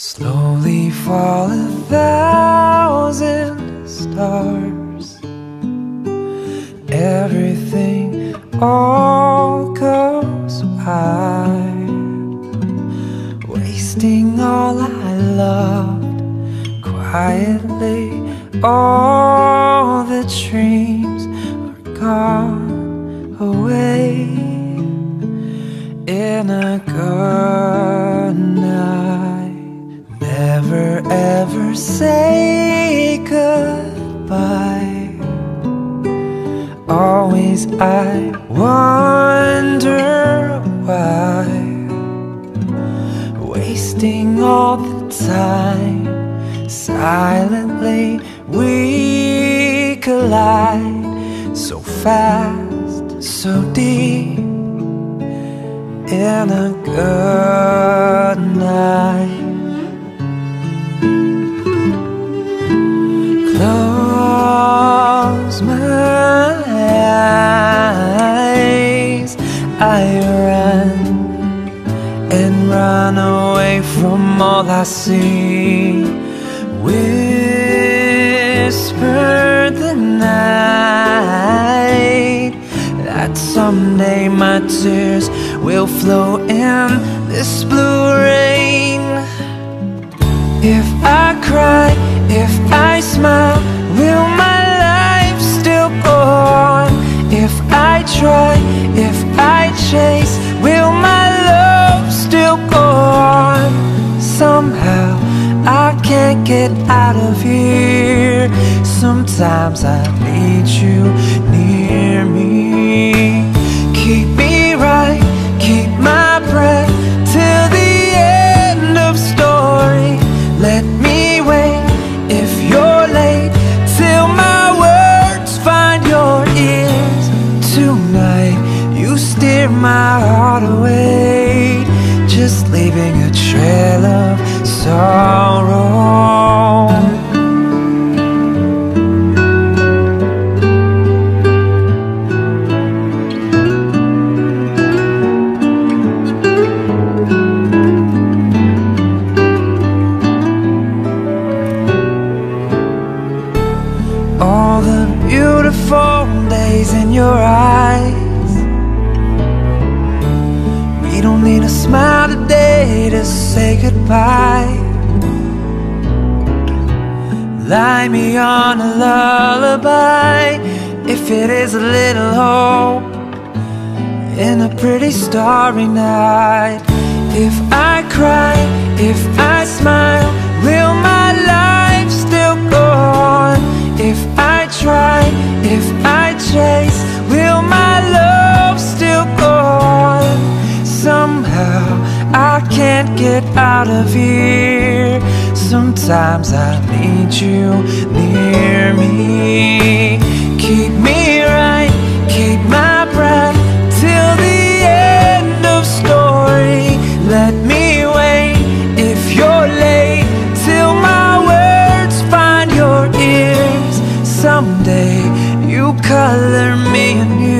Slowly fall a thousand stars. Everything all goes by. Wasting all I loved quietly. All the dreams are gone away in a good say goodbye. Always I wonder why. Wasting all the time. Silently we collide. So fast, so deep. In a good night. Close my eyes. I run and run away from all I see. Whisper the night that someday my tears will flow in this blue rain. Somehow I can't get out of here. Sometimes I need you near me. Keep me right, keep my breath till the end of story. Let me wait if you're late till my words find your ears. Tonight you steer my heart away, just leaving a trail of sorrow. all the beautiful days in your eyes. We don't need a smile today to say goodbye. Lie me on a lullaby if it is a little hope in a pretty starry night. If I cry, if I smile, out of here. Sometimes I need you near me. Keep me right, keep my breath till the end of story. Let me wait if you're late till my words find your ears. Someday you color me anew.